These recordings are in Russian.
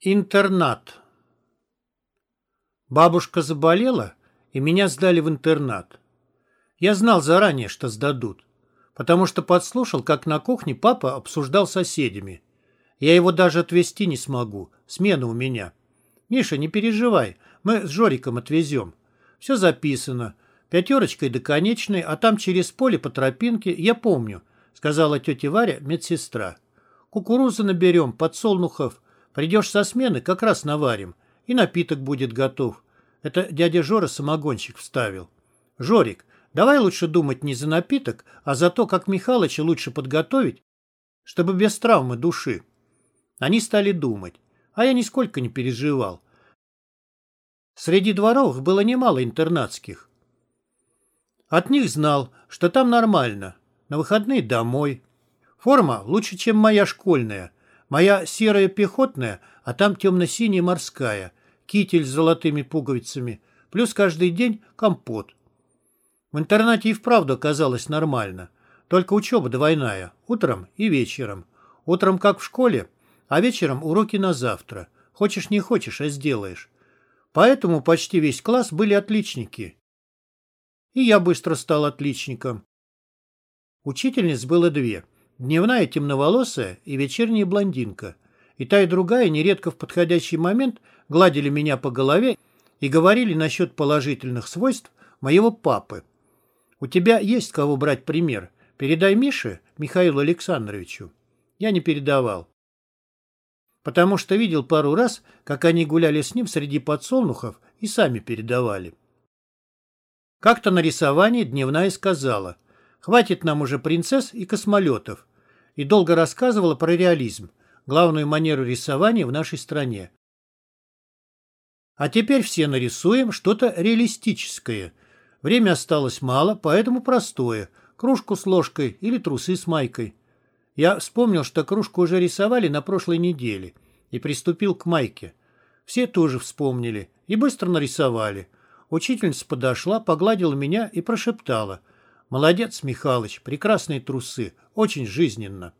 Интернат. Бабушка заболела, и меня сдали в интернат. Я знал заранее, что сдадут, потому что подслушал, как на кухне папа обсуждал с соседями. Я его даже отвезти не смогу, смена у меня. Миша, не переживай, мы с Жориком отвезем. Все записано, пятерочкой до конечной, а там через поле по тропинке, я помню, сказала тетя Варя, медсестра. Кукурузы наберем, подсолнухов, Придешь со смены, как раз наварим, и напиток будет готов. Это дядя Жора самогонщик вставил. Жорик, давай лучше думать не за напиток, а за то, как Михалыча лучше подготовить, чтобы без травмы души. Они стали думать, а я нисколько не переживал. Среди дворовых было немало интернатских. От них знал, что там нормально, на выходные домой. Форма лучше, чем моя школьная – Моя серая пехотная, а там темно-синяя морская, китель с золотыми пуговицами, плюс каждый день компот. В интернате и вправду оказалось нормально. Только учеба двойная, утром и вечером. Утром как в школе, а вечером уроки на завтра. Хочешь не хочешь, а сделаешь. Поэтому почти весь класс были отличники. И я быстро стал отличником. Учительниц было две – Дневная темноволосая и вечерняя блондинка. И та, и другая нередко в подходящий момент гладили меня по голове и говорили насчет положительных свойств моего папы. «У тебя есть кого брать пример. Передай Мише, Михаилу Александровичу». Я не передавал. Потому что видел пару раз, как они гуляли с ним среди подсолнухов и сами передавали. Как-то на рисовании дневная сказала, «Хватит нам уже принцесс и космолетов и долго рассказывала про реализм, главную манеру рисования в нашей стране. А теперь все нарисуем что-то реалистическое. Время осталось мало, поэтому простое. Кружку с ложкой или трусы с майкой. Я вспомнил, что кружку уже рисовали на прошлой неделе и приступил к майке. Все тоже вспомнили и быстро нарисовали. Учительница подошла, погладила меня и прошептала. «Молодец, Михалыч, прекрасные трусы, очень жизненно».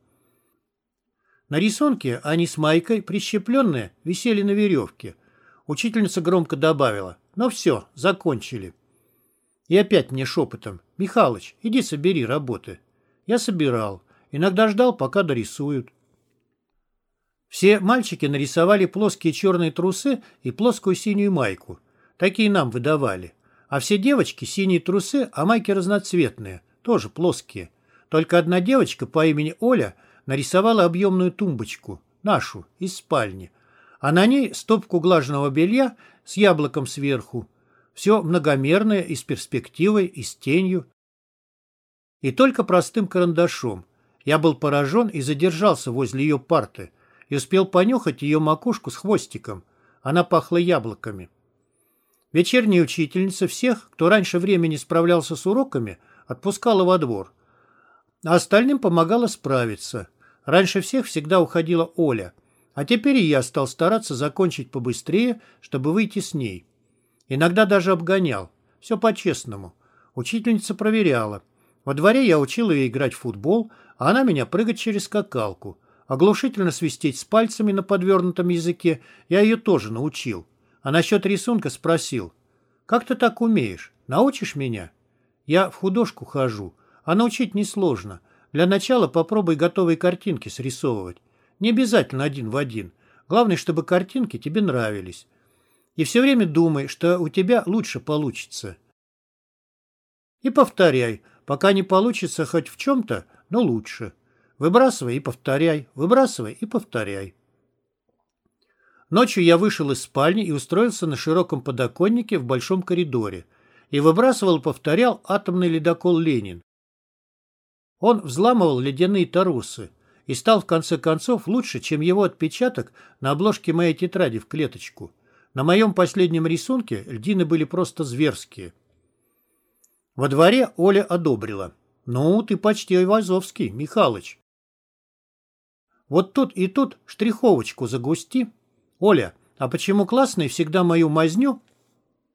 На рисунке они с Майкой, прищепленные, висели на веревке. Учительница громко добавила. «Ну все, закончили». И опять мне шепотом. «Михалыч, иди собери работы». Я собирал. Иногда ждал, пока дорисуют. Все мальчики нарисовали плоские черные трусы и плоскую синюю майку. Такие нам выдавали. А все девочки синие трусы, а майки разноцветные, тоже плоские. Только одна девочка по имени Оля – нарисовала объемную тумбочку, нашу, из спальни, а на ней стопку глажного белья с яблоком сверху. Все многомерное и с перспективой, и с тенью. И только простым карандашом. Я был поражен и задержался возле ее парты и успел понюхать ее макушку с хвостиком. Она пахла яблоками. Вечерняя учительница всех, кто раньше времени справлялся с уроками, отпускала во двор, а остальным помогала справиться. Раньше всех всегда уходила Оля, а теперь и я стал стараться закончить побыстрее, чтобы выйти с ней. Иногда даже обгонял. Все по-честному. Учительница проверяла. Во дворе я учил ее играть в футбол, а она меня прыгать через скакалку. Оглушительно свистеть с пальцами на подвернутом языке я ее тоже научил. А насчет рисунка спросил. «Как ты так умеешь? Научишь меня?» «Я в художку хожу, а научить несложно. Для начала попробуй готовые картинки срисовывать. Не обязательно один в один. Главное, чтобы картинки тебе нравились. И все время думай, что у тебя лучше получится. И повторяй, пока не получится хоть в чем-то, но лучше. Выбрасывай и повторяй, выбрасывай и повторяй. Ночью я вышел из спальни и устроился на широком подоконнике в большом коридоре и выбрасывал повторял атомный ледокол «Ленин». Он взламывал ледяные тарусы и стал в конце концов лучше, чем его отпечаток на обложке моей тетради в клеточку. На моем последнем рисунке льдины были просто зверские. Во дворе Оля одобрила. «Ну, ты почти Айвазовский, Михалыч». «Вот тут и тут штриховочку загусти. Оля, а почему классный всегда мою мазню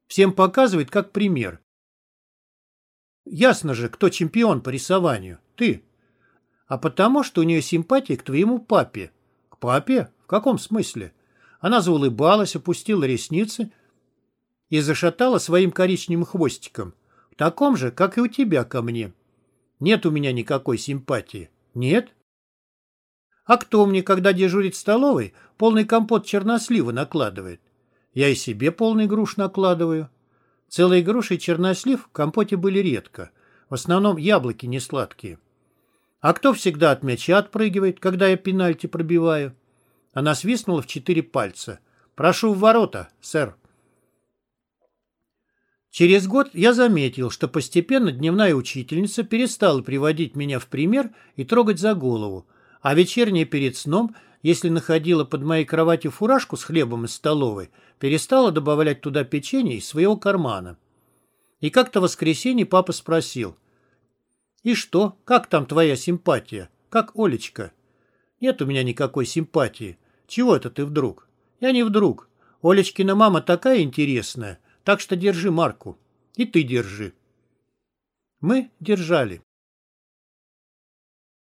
всем показывает как пример? Ясно же, кто чемпион по рисованию. Ты. А потому, что у нее симпатия к твоему папе. К папе? В каком смысле? Она заулыбалась, опустила ресницы и зашатала своим коричневым хвостиком. В таком же, как и у тебя ко мне. Нет у меня никакой симпатии. Нет? А кто мне, когда дежурит в столовой, полный компот чернослива накладывает? Я и себе полный груш накладываю. Целые груши и чернослив в компоте были редко. В основном яблоки не сладкие. А кто всегда от мяча отпрыгивает, когда я пенальти пробиваю? Она свистнула в четыре пальца. «Прошу в ворота, сэр». Через год я заметил, что постепенно дневная учительница перестала приводить меня в пример и трогать за голову, а вечерняя перед сном, если находила под моей кроватью фуражку с хлебом из столовой, перестала добавлять туда печенье из своего кармана. И как-то в воскресенье папа спросил, «И что, как там твоя симпатия? Как Олечка?» «Нет у меня никакой симпатии. Чего это ты вдруг?» «Я не вдруг. Олечкина мама такая интересная, так что держи марку. И ты держи». Мы держали.